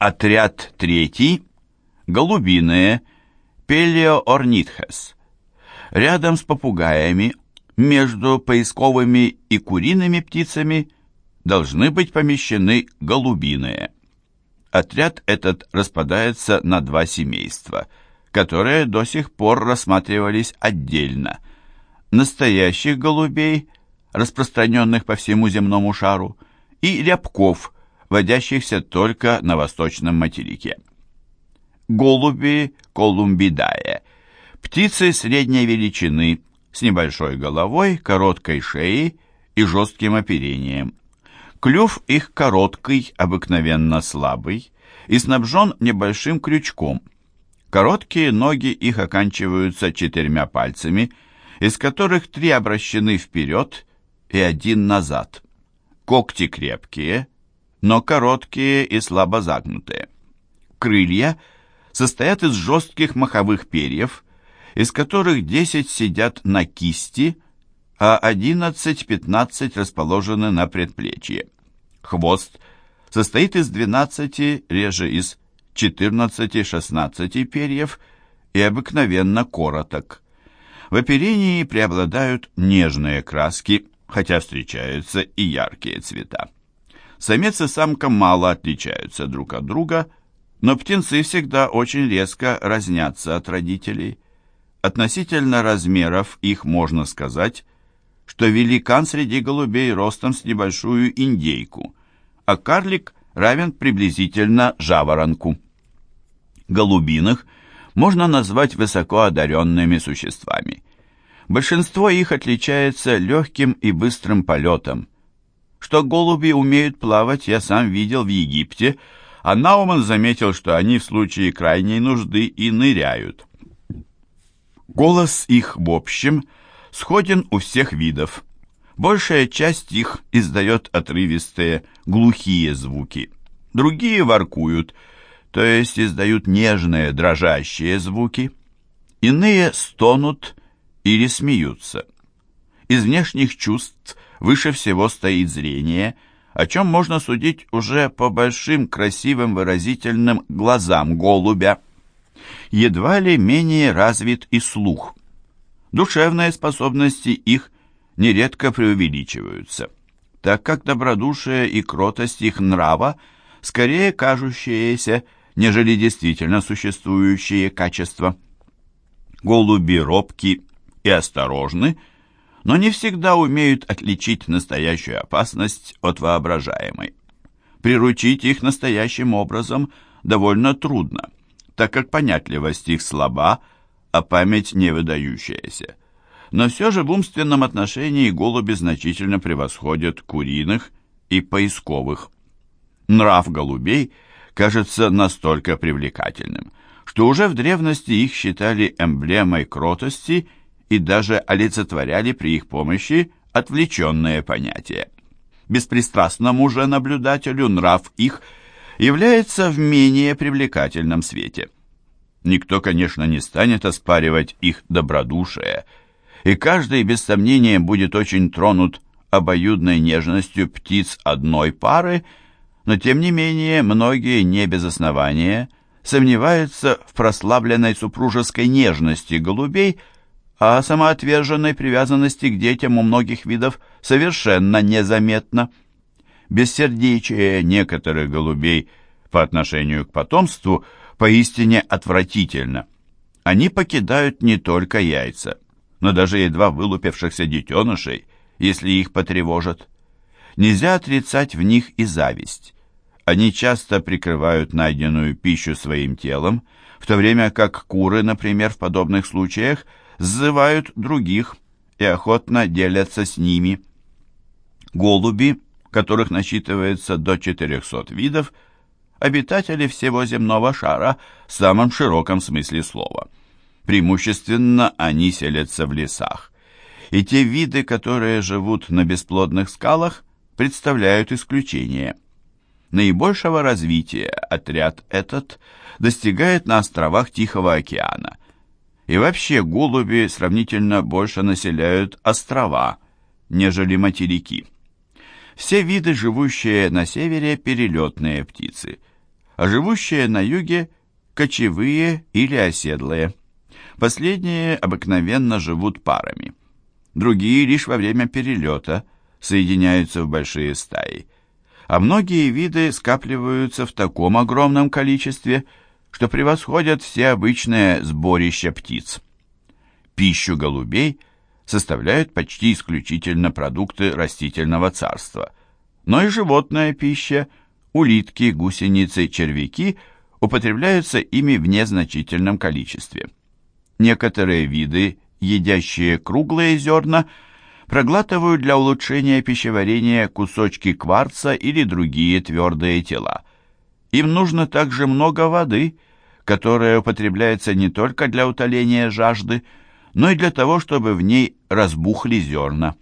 Отряд третий – голубиные, пелеоорнитхес. Рядом с попугаями, между поисковыми и куриными птицами, должны быть помещены голубиные. Отряд этот распадается на два семейства, которые до сих пор рассматривались отдельно. Настоящих голубей, распространенных по всему земному шару, и рябков – водящихся только на восточном материке. Голуби колумбидае – птицы средней величины с небольшой головой, короткой шеей и жестким оперением. Клюв их короткий, обыкновенно слабый, и снабжен небольшим крючком. Короткие ноги их оканчиваются четырьмя пальцами, из которых три обращены вперед и один назад. Когти крепкие, но короткие и слабо загнутые. Крылья состоят из жестких маховых перьев, из которых 10 сидят на кисти, а 11-15 расположены на предплечье. Хвост состоит из 12, реже из 14-16 перьев и обыкновенно короток. В оперении преобладают нежные краски, хотя встречаются и яркие цвета. Самец и самка мало отличаются друг от друга, но птенцы всегда очень резко разнятся от родителей. Относительно размеров их можно сказать, что великан среди голубей ростом с небольшую индейку, а карлик равен приблизительно жаворонку. Голубиных можно назвать высоко одаренными существами. Большинство их отличается легким и быстрым полетом, что голуби умеют плавать, я сам видел в Египте, а Науман заметил, что они в случае крайней нужды и ныряют. Голос их, в общем, сходен у всех видов. Большая часть их издает отрывистые, глухие звуки. Другие воркуют, то есть издают нежные, дрожащие звуки. Иные стонут или смеются. Из внешних чувств выше всего стоит зрение, о чем можно судить уже по большим красивым выразительным глазам голубя. Едва ли менее развит и слух. Душевные способности их нередко преувеличиваются, так как добродушие и кротость их нрава скорее кажущиеся, нежели действительно существующие качества. Голуби робки и осторожны – но не всегда умеют отличить настоящую опасность от воображаемой. Приручить их настоящим образом довольно трудно, так как понятливость их слаба, а память не выдающаяся. Но все же в умственном отношении голуби значительно превосходят куриных и поисковых. Нрав голубей кажется настолько привлекательным, что уже в древности их считали эмблемой кротости – и даже олицетворяли при их помощи отвлеченные понятия. Беспристрастному же наблюдателю нрав их является в менее привлекательном свете. Никто, конечно, не станет оспаривать их добродушие, и каждый, без сомнения, будет очень тронут обоюдной нежностью птиц одной пары, но, тем не менее, многие не без основания сомневаются в прославленной супружеской нежности голубей – а самоотверженной привязанности к детям у многих видов совершенно незаметно. Бессердечие некоторых голубей по отношению к потомству поистине отвратительно. Они покидают не только яйца, но даже едва вылупившихся детенышей, если их потревожат. Нельзя отрицать в них и зависть. Они часто прикрывают найденную пищу своим телом, в то время как куры, например, в подобных случаях – сзывают других и охотно делятся с ними. Голуби, которых насчитывается до 400 видов, обитатели всего земного шара в самом широком смысле слова. Преимущественно они селятся в лесах. И те виды, которые живут на бесплодных скалах, представляют исключение. Наибольшего развития отряд этот достигает на островах Тихого океана, и вообще голуби сравнительно больше населяют острова, нежели материки. Все виды, живущие на севере, перелетные птицы. а живущие на юге – кочевые или оседлые. Последние обыкновенно живут парами. Другие лишь во время перелета соединяются в большие стаи. А многие виды скапливаются в таком огромном количестве, что превосходят все обычные сборища птиц. Пищу голубей составляют почти исключительно продукты растительного царства, но и животная пища, улитки, гусеницы, червяки употребляются ими в незначительном количестве. Некоторые виды, едящие круглые зерна, проглатывают для улучшения пищеварения кусочки кварца или другие твердые тела. Им нужно также много воды, которая употребляется не только для утоления жажды, но и для того, чтобы в ней разбухли зерна.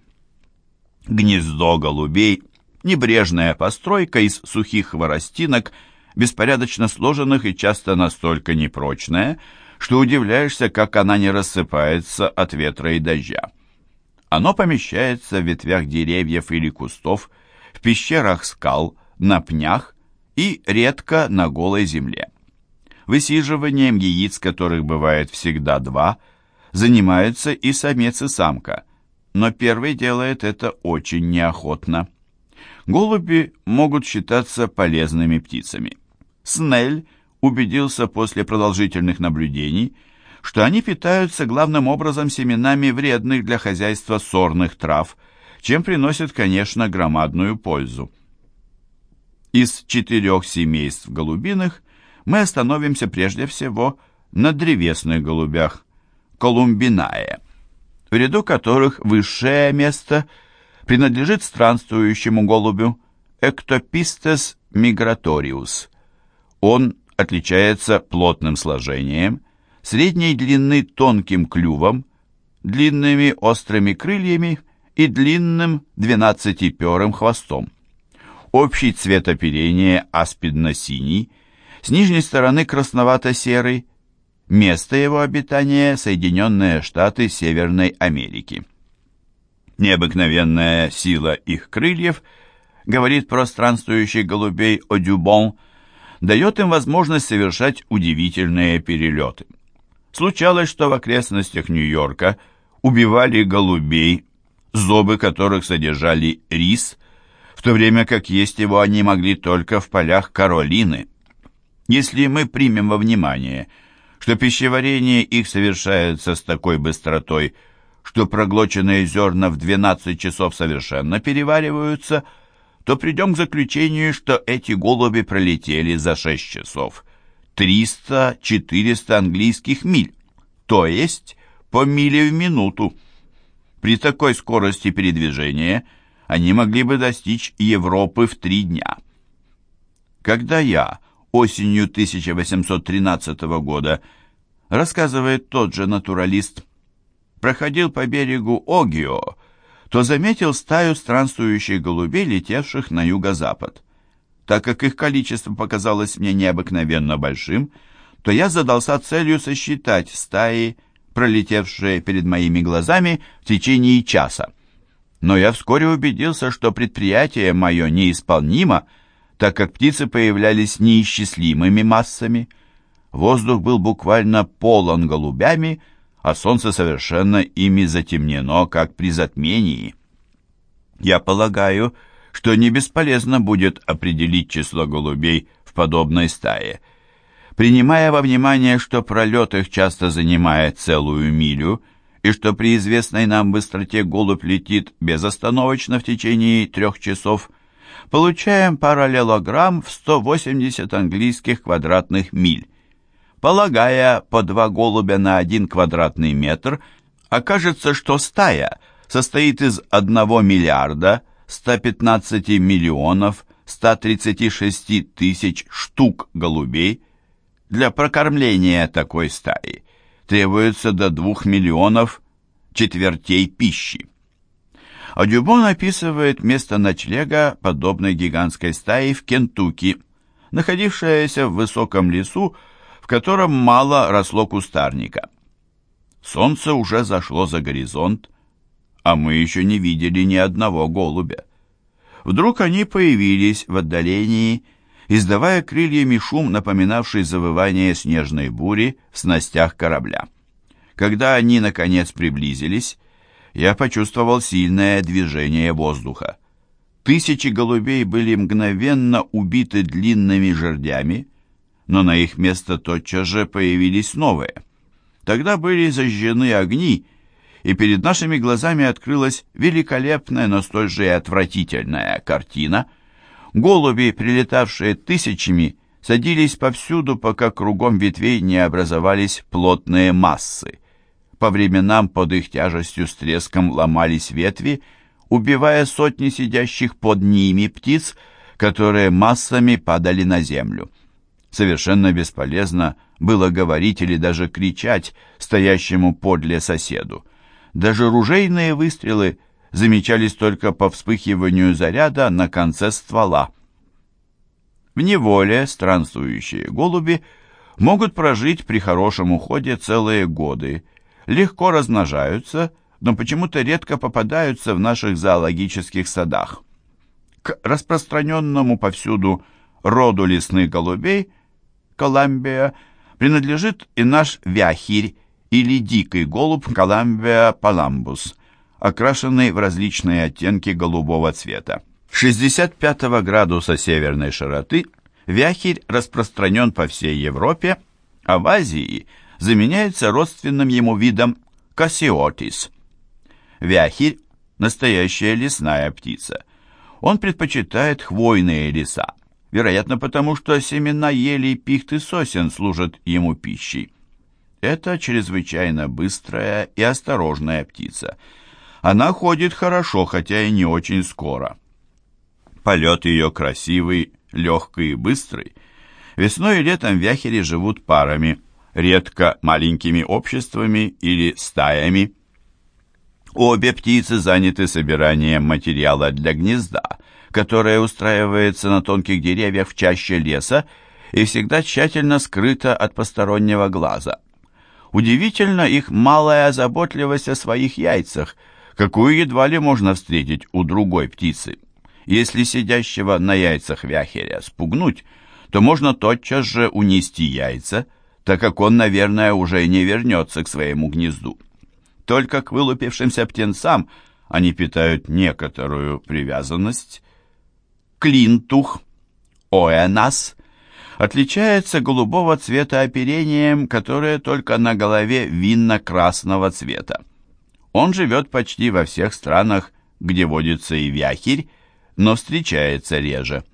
Гнездо голубей – небрежная постройка из сухих хворостинок, беспорядочно сложенных и часто настолько непрочная, что удивляешься, как она не рассыпается от ветра и дождя. Оно помещается в ветвях деревьев или кустов, в пещерах скал, на пнях и редко на голой земле. Высиживанием яиц, которых бывает всегда два, занимаются и самец и самка, но первый делает это очень неохотно. Голуби могут считаться полезными птицами. Снель убедился после продолжительных наблюдений, что они питаются главным образом семенами вредных для хозяйства сорных трав, чем приносят, конечно, громадную пользу. Из четырех семейств голубиных мы остановимся прежде всего на древесных голубях, колумбинае, в ряду которых высшее место принадлежит странствующему голубю Эктопистес миграториус. Он отличается плотным сложением, средней длины тонким клювом, длинными острыми крыльями и длинным двенадцатиперым хвостом. Общий цвет оперения аспидно-синий, с нижней стороны красновато-серый, место его обитания – Соединенные Штаты Северной Америки. Необыкновенная сила их крыльев, говорит про странствующих голубей Одюбон – дает им возможность совершать удивительные перелеты. Случалось, что в окрестностях Нью-Йорка убивали голубей, зубы которых содержали рис, в то время как есть его они могли только в полях Каролины. Если мы примем во внимание, что пищеварение их совершается с такой быстротой, что проглоченные зерна в 12 часов совершенно перевариваются – то придем к заключению, что эти голуби пролетели за 6 часов 300-400 английских миль, то есть по миле в минуту. При такой скорости передвижения они могли бы достичь Европы в три дня. Когда я осенью 1813 года, рассказывает тот же натуралист, проходил по берегу Огио, то заметил стаю странствующих голубей, летевших на юго-запад. Так как их количество показалось мне необыкновенно большим, то я задался целью сосчитать стаи, пролетевшие перед моими глазами в течение часа. Но я вскоре убедился, что предприятие мое неисполнимо, так как птицы появлялись неисчислимыми массами. Воздух был буквально полон голубями, а солнце совершенно ими затемнено, как при затмении. Я полагаю, что не бесполезно будет определить число голубей в подобной стае. Принимая во внимание, что пролет их часто занимает целую милю, и что при известной нам быстроте голубь летит безостановочно в течение трех часов, получаем параллелограмм в 180 английских квадратных миль полагая по два голубя на один квадратный метр, окажется, что стая состоит из 1 миллиарда 115 миллионов 136 тысяч штук голубей. Для прокормления такой стаи требуется до 2 миллионов четвертей пищи. А описывает место ночлега подобной гигантской стаи в Кентукки, находившаяся в высоком лесу котором мало росло кустарника. Солнце уже зашло за горизонт, а мы еще не видели ни одного голубя. Вдруг они появились в отдалении, издавая крыльями шум, напоминавший завывание снежной бури в снастях корабля. Когда они, наконец, приблизились, я почувствовал сильное движение воздуха. Тысячи голубей были мгновенно убиты длинными жердями, но на их место тотчас же появились новые. Тогда были зажжены огни, и перед нашими глазами открылась великолепная, но столь же и отвратительная картина. Голуби, прилетавшие тысячами, садились повсюду, пока кругом ветвей не образовались плотные массы. По временам под их тяжестью с треском ломались ветви, убивая сотни сидящих под ними птиц, которые массами падали на землю. Совершенно бесполезно было говорить или даже кричать стоящему подле соседу. Даже ружейные выстрелы замечались только по вспыхиванию заряда на конце ствола. В неволе странствующие голуби могут прожить при хорошем уходе целые годы, легко размножаются, но почему-то редко попадаются в наших зоологических садах. К распространенному повсюду роду лесных голубей, Коламбия, принадлежит и наш вяхирь или дикий голубь Коламбия паламбус, окрашенный в различные оттенки голубого цвета. 65 градуса северной широты вяхирь распространен по всей Европе, а в Азии заменяется родственным ему видом кассиотис – Вяхирь – настоящая лесная птица. Он предпочитает хвойные леса, вероятно потому, что семена ели, пихт и сосен служат ему пищей. Это чрезвычайно быстрая и осторожная птица. Она ходит хорошо, хотя и не очень скоро. Полет ее красивый, легкий и быстрый. Весной и летом вяхери живут парами, редко маленькими обществами или стаями. Обе птицы заняты собиранием материала для гнезда, которое устраивается на тонких деревьях в чаще леса и всегда тщательно скрыто от постороннего глаза. Удивительно их малая заботливость о своих яйцах, какую едва ли можно встретить у другой птицы. Если сидящего на яйцах вяхеря спугнуть, то можно тотчас же унести яйца, так как он, наверное, уже не вернется к своему гнезду. Только к вылупившимся птенцам они питают некоторую привязанность. Клинтух, оэнас, отличается голубого цвета оперением, которое только на голове винно-красного цвета. Он живет почти во всех странах, где водится и вяхирь, но встречается реже.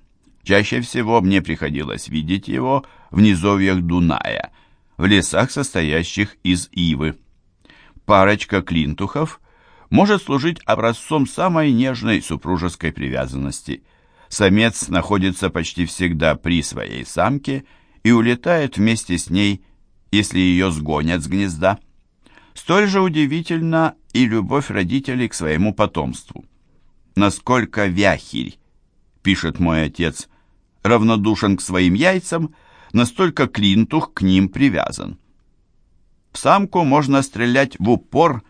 Чаще всего мне приходилось видеть его в низовьях Дуная, в лесах, состоящих из ивы парочка клинтухов может служить образцом самой нежной супружеской привязанности. Самец находится почти всегда при своей самке и улетает вместе с ней, если ее сгонят с гнезда. Столь же удивительна и любовь родителей к своему потомству. Насколько вяхирь, пишет мой отец, равнодушен к своим яйцам, настолько клинтух к ним привязан. В самку можно стрелять в упор,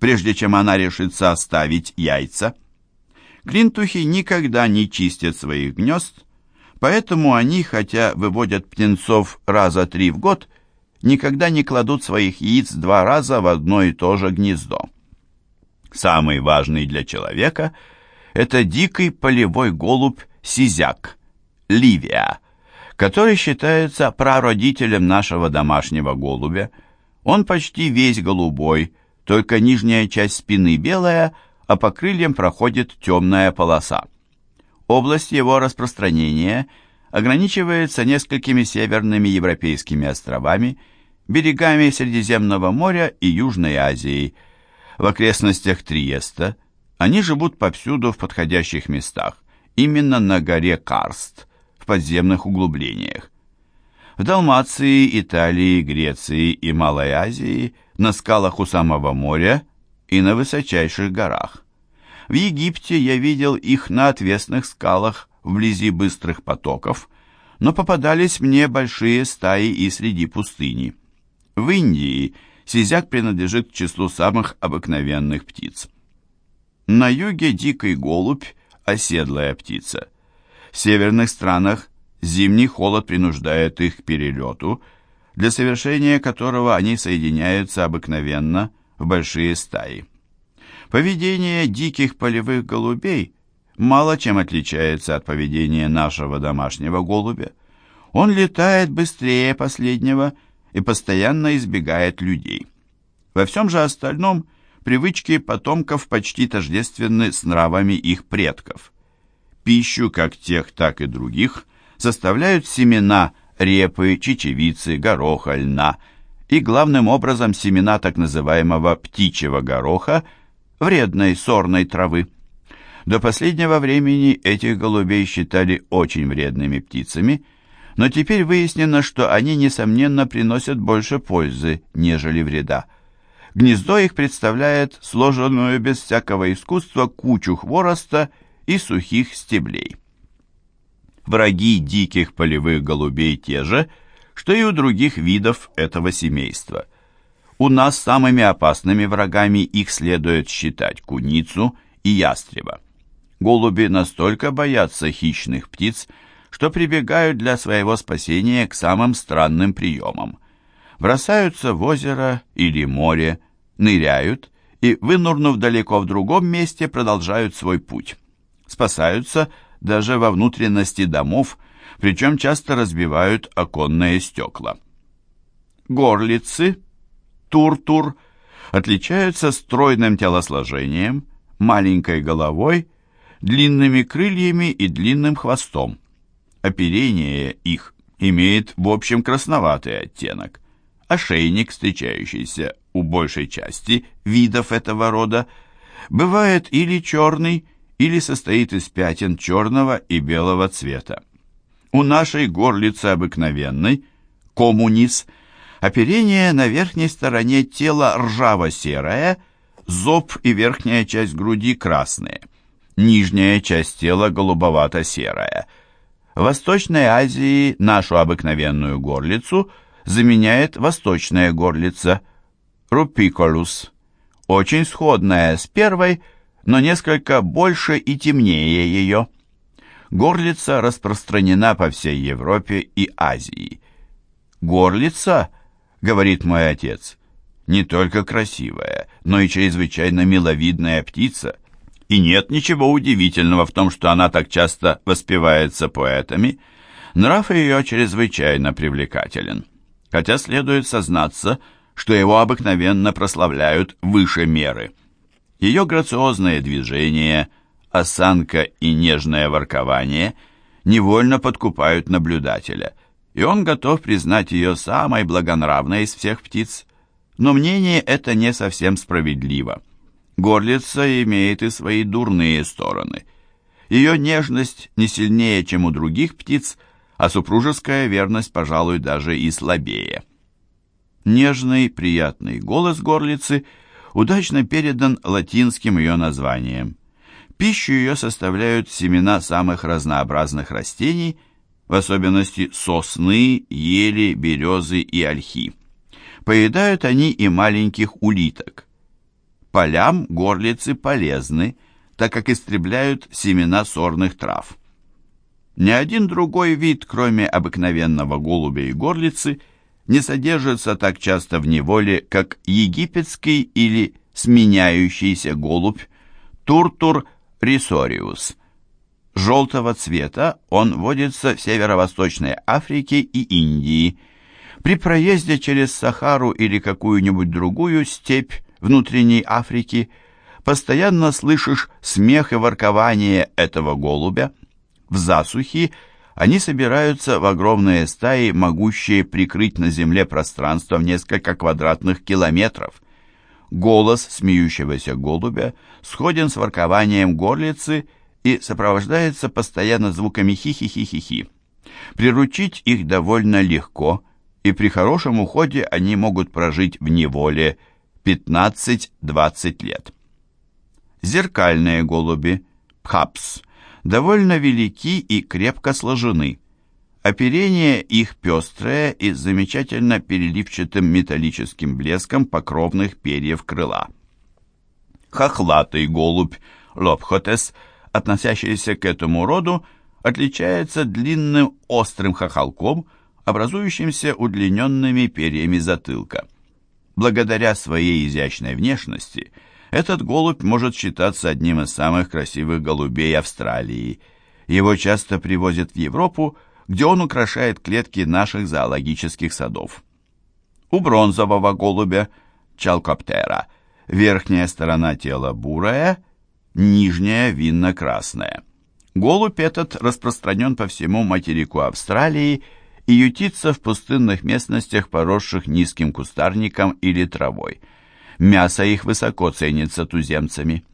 прежде чем она решится оставить яйца. Клинтухи никогда не чистят своих гнезд, поэтому они, хотя выводят птенцов раза три в год, никогда не кладут своих яиц два раза в одно и то же гнездо. Самый важный для человека – это дикий полевой голубь сизяк, ливия, который считается прародителем нашего домашнего голубя – он почти весь голубой, только нижняя часть спины белая, а по крыльям проходит темная полоса. Область его распространения ограничивается несколькими северными европейскими островами, берегами Средиземного моря и Южной Азии. В окрестностях Триеста они живут повсюду в подходящих местах, именно на горе Карст, в подземных углублениях в Далмации, Италии, Греции и Малой Азии, на скалах у самого моря и на высочайших горах. В Египте я видел их на отвесных скалах вблизи быстрых потоков, но попадались мне большие стаи и среди пустыни. В Индии сизяк принадлежит к числу самых обыкновенных птиц. На юге дикий голубь – оседлая птица. В северных странах Зимний холод принуждает их к перелету, для совершения которого они соединяются обыкновенно в большие стаи. Поведение диких полевых голубей мало чем отличается от поведения нашего домашнего голубя. Он летает быстрее последнего и постоянно избегает людей. Во всем же остальном привычки потомков почти тождественны с нравами их предков. Пищу как тех, так и других составляют семена репы, чечевицы, гороха, льна и главным образом семена так называемого птичьего гороха, вредной сорной травы. До последнего времени этих голубей считали очень вредными птицами, но теперь выяснено, что они, несомненно, приносят больше пользы, нежели вреда. Гнездо их представляет сложенную без всякого искусства кучу хвороста и сухих стеблей. Враги диких полевых голубей те же, что и у других видов этого семейства. У нас самыми опасными врагами их следует считать куницу и ястреба. Голуби настолько боятся хищных птиц, что прибегают для своего спасения к самым странным приемам. Бросаются в озеро или море, ныряют и, вынурнув далеко в другом месте, продолжают свой путь. Спасаются даже во внутренности домов, причем часто разбивают оконные стекла. Горлицы, тур-тур, отличаются стройным телосложением, маленькой головой, длинными крыльями и длинным хвостом. Оперение их имеет в общем красноватый оттенок. Ошейник, встречающийся у большей части видов этого рода, бывает или черный, или состоит из пятен черного и белого цвета. У нашей горлицы обыкновенной, коммунис, оперение на верхней стороне тела ржаво-серое, зоб и верхняя часть груди красные, нижняя часть тела голубовато-серая. В Восточной Азии нашу обыкновенную горлицу заменяет восточная горлица, рупиколус, очень сходная с первой, но несколько больше и темнее ее. Горлица распространена по всей Европе и Азии. Горлица, говорит мой отец, не только красивая, но и чрезвычайно миловидная птица. И нет ничего удивительного в том, что она так часто воспевается поэтами. Нрав ее чрезвычайно привлекателен. Хотя следует сознаться, что его обыкновенно прославляют выше меры. Ее грациозные движения, осанка и нежное воркование невольно подкупают наблюдателя, и он готов признать ее самой благонравной из всех птиц. Но мнение это не совсем справедливо. Горлица имеет и свои дурные стороны. Ее нежность не сильнее, чем у других птиц, а супружеская верность, пожалуй, даже и слабее. Нежный, приятный голос горлицы – удачно передан латинским ее названием. Пищу ее составляют семена самых разнообразных растений, в особенности сосны, ели, березы и ольхи. Поедают они и маленьких улиток. Полям горлицы полезны, так как истребляют семена сорных трав. Ни один другой вид, кроме обыкновенного голубя и горлицы, не содержится так часто в неволе, как египетский или сменяющийся голубь Туртур рисориус. Желтого цвета он водится в северо-восточной Африке и Индии. При проезде через Сахару или какую-нибудь другую степь внутренней Африки постоянно слышишь смех и воркование этого голубя. В засухи они собираются в огромные стаи, могущие прикрыть на земле пространство в несколько квадратных километров. Голос смеющегося голубя сходен с воркованием горлицы и сопровождается постоянно звуками хи-хи-хи-хи-хи. Приручить их довольно легко, и при хорошем уходе они могут прожить в неволе 15-20 лет. Зеркальные голуби, пхапс – довольно велики и крепко сложены. Оперение их пестрое и с замечательно переливчатым металлическим блеском покровных перьев крыла. Хохлатый голубь Лобхотес, относящийся к этому роду, отличается длинным острым хохолком, образующимся удлиненными перьями затылка. Благодаря своей изящной внешности этот голубь может считаться одним из самых красивых голубей Австралии. Его часто привозят в Европу, где он украшает клетки наших зоологических садов. У бронзового голубя, чалкоптера, верхняя сторона тела бурая, нижняя винно-красная. Голубь этот распространен по всему материку Австралии и ютится в пустынных местностях, поросших низким кустарником или травой. Мясо их высоко ценится туземцами.